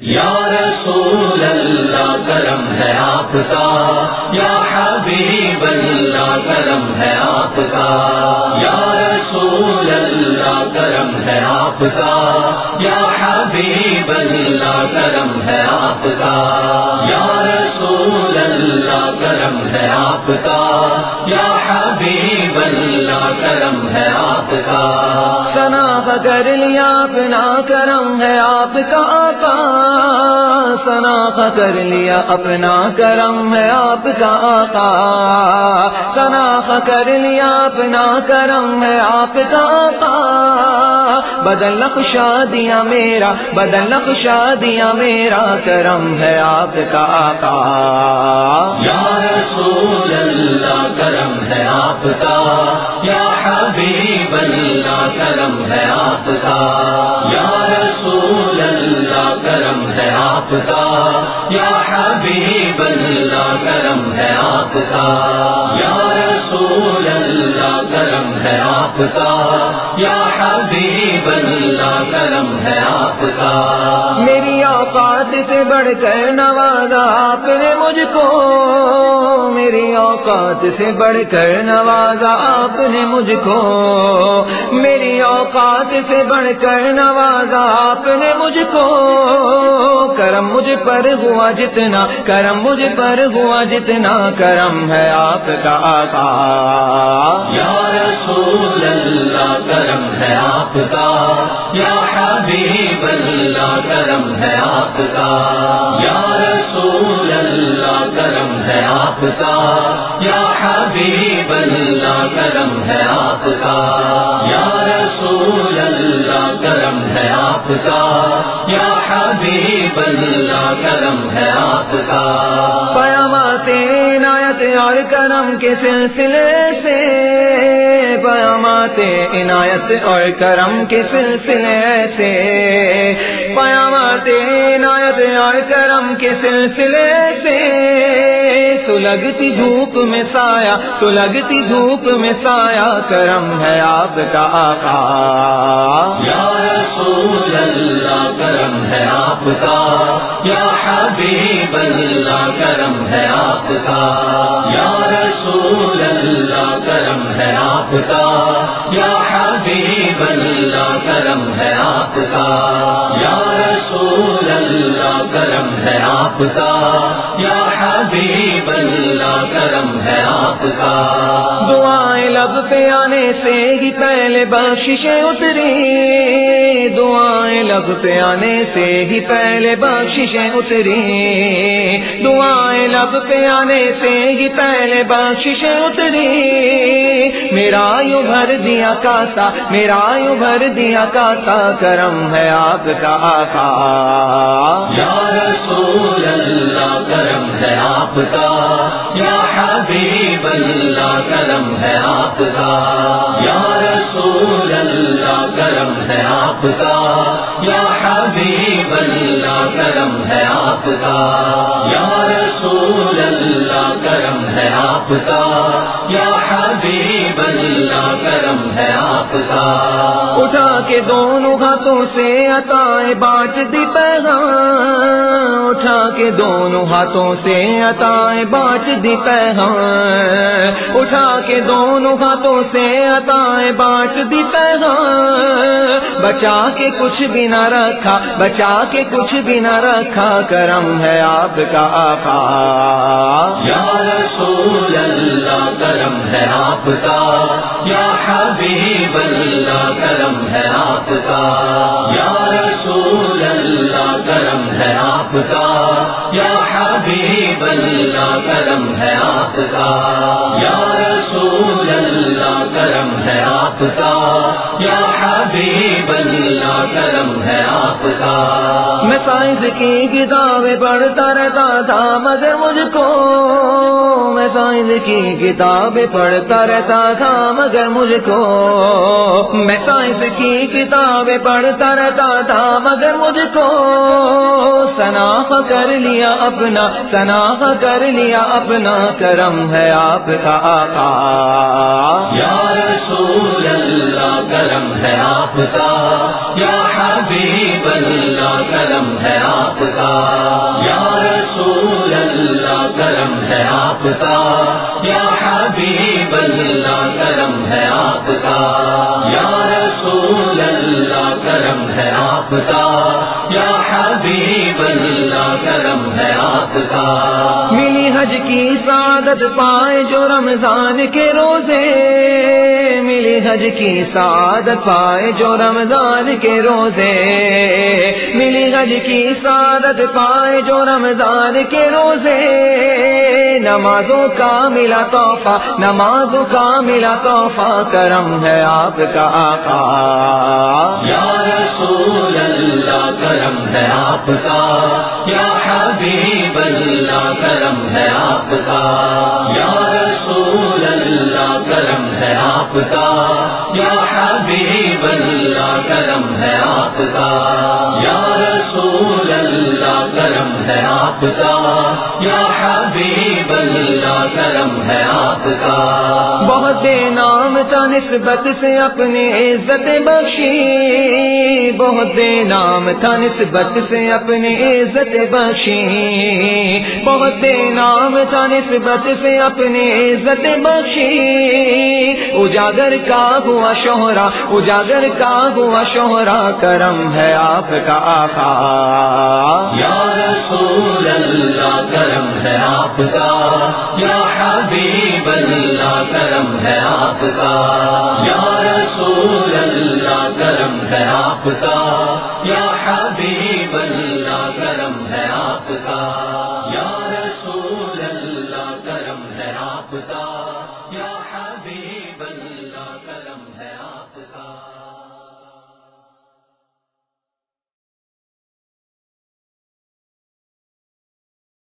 یا رسول اللہ، کرم ہے آپ کا۔ یا حبیب اللہ، کرم ہے آپ کا۔ یا رسول اللہ، کرم ہے آپ کا۔ یا حبیب اللہ، کرم ہے آپ کا۔ یا رسول اللہ، کرم ہے آپ کا۔ یا حبیب اللہ، کرم ہے آپ کا۔ کر لیا اپنا کرم ہے آپ کا آقا سنا کر لیا اپنا کرم ہے آپ کا آقا۔ سنا کر لیا اپنا کرم ہے آپ کا آقا۔ بدل نقشہ دیا میرا، بدل نقشہ دیا میرا، کرم ہے آپ کا آقا۔ یا رسول اللہ، کرم ہے آپ کا۔ حبیب اللہ کرم ہے آپ کا۔ یا رسول اللہ کرم ہے آپ کا۔ یا حبیب اللہ کرم ہے آپ کا۔ یا رسول اللہ کرم ہے آپ کا۔ یا حبیب اللہ کرم ہے آپ کا۔ میری اوقات سے بڑھ کر نوازا آپ نے مجھ کو میری اوقات سے بڑھ کر نوازا آپ نے مجھ کو۔ میری اوقات سے بڑھ کر نوازا آپ نے مجھ کو۔ کرم مجھ پر ہوا جتنا، کرم مجھ پر ہوا جتنا۔ کرم ہے آپ کا آقا۔ یا رسول اللہ، کرم ہے آپ کا۔ یا حبیب اللہ، کرم ہے آپ کا۔ یا آپ کا۔ یا حبیب اللہ، کرم ہے آپ کا۔ یا رسول اللہ، کرم ہے آپ کا۔ یا حبیب اللہ، کرم ہے آپ کا۔ پیامات عنایت اور کرم کے سلسلے سے۔ پیامات عنایت اور کرم کے سلسلے سے۔ پیامات عنایت اور کرم کے سلسلے سے۔ سلگتی دھوپ میں سایہ سلگتی دھوپ میں سایہ، کرم ہے آپ کا آقا۔ یا رسول اللہ، کرم ہے آپ کا۔ یا حبیب اللہ، کرم ہے آپ کا۔ یا رسول اللہ، کرم ہے آپ کا۔ یا حبیب اللہ، کرم ہے آپ کا۔ یا رسول اللہ، کرم ہے آپ کا۔ یا حبیب اللہ کرم ہے آپ کا۔ دعائیں لب پہ آنے سے ہی پہلے بخششیں اتری۔ دعائیں لب پہ آنے سے ہی پہلے بخششیں اتری۔ دعائیں لب پہ آنے سے ہی پہلے بخششیں اتری۔ میرا یوں بھر دیا کاتا میرا یوں بھر دیا کاتا کرم ہے آپ کا آقا۔ یا رسول اللہ آپ کا۔ یا حبیب اللہ، کرم ہے آپ کا۔ یا رسول اللہ، کرم ہے آپ کا۔ یا حبیب اللہ، کرم ہے آپ کا۔ یا رسول اللہ، کرم ہے آپ کا۔ یا حبیب اللہ، کرم ہے آپ کا۔ اٹھا کے دونوں ہاتھوں سے عطائیں بانٹ دی پیغام۔ اٹھا کے دونوں ہاتھوں سے عطائیں بانٹ دی پیغام اٹھا کے دونوں ہاتھوں سے عطائیں بانٹ دی پیغام بچا کے کچھ بھی نہ رکھا، بچا کے کچھ بھی نہ رکھا، کرم ہے آپ کا آقا۔ یا رسول اللہ، کرم ہے آپ کا۔ یا حبیب اللہ، کرم ہے آپ کا۔ اللہ کرم ہے آپ کا۔ یا رسول اللہ کرم ہے آپ کا۔ حبیب اللہ کرم ہے آپ کا۔ میں سائنس کی کتابیں پڑھتا رہتا تھا مگر مجھ کو میں سائنس کی کتابیں پڑھتا رہتا تھا مگر مجھ کو میں سائنس کی کتابیں پڑھتا رہتا تھا مگر مجھ کو سناخ کر لیا اپنا سناخ کر لیا اپنا کرم ہے آپ کا آقا۔ یا رسول کرم ہے آپ کا۔ یا حبیب اللہ، کرم ہے آپ کا۔ یا رسول اللہ، کرم ہے آپ کا۔ یا حبیب اللہ، کرم ہے آپ کا۔ یا رسول اللہ، کرم ہے آپ کا۔ یا حبیب اللہ، کرم ہے آپ کا۔ ملی حج کی سعادت پائے جو رمضان کے روزے۔ ملی حج کی سعادت پائے جو رمضان کے روزے۔ ملی حج کی سعادت پائے جو رمضان کے روزے۔ نمازوں کا ملا تحفہ، نمازوں کا ملا تحفہ، کرم ہے آپ کا آقا۔ یا رسول اللہ، کرم ہے آپ کا۔ حبیب اللہ کرم ہے آپ کا۔ یا رسول اللہ کرم ہے آپ کا۔ یا حبیب اللہ کرم ہے آپ کا۔ یا ہے آپ کا، یا حبیب اللہ کرم ہے آپ کا۔ بہت نام تھا نسبت سے اپنی عزت بخشی۔ بہت نام تھا نسبت سے اپنی عزت بخشی۔ بہت نام تھا نسبت سے اپنی عزت بخشی۔ اجاگر کا ہوا شہرا، اجاگر کا ہوا شوہرا کرم ہے آپ کا آقا۔ یا رسول اللہ، کرم ہے آپ کا۔ یا حبیب اللہ، کرم ہے آپ کا۔ یا رسول اللہ، کرم ہے آپ کا۔ یا حبیب اللہ، کرم ہے آپ کا۔ یا رسول اللہ، کرم ہے آپ کا۔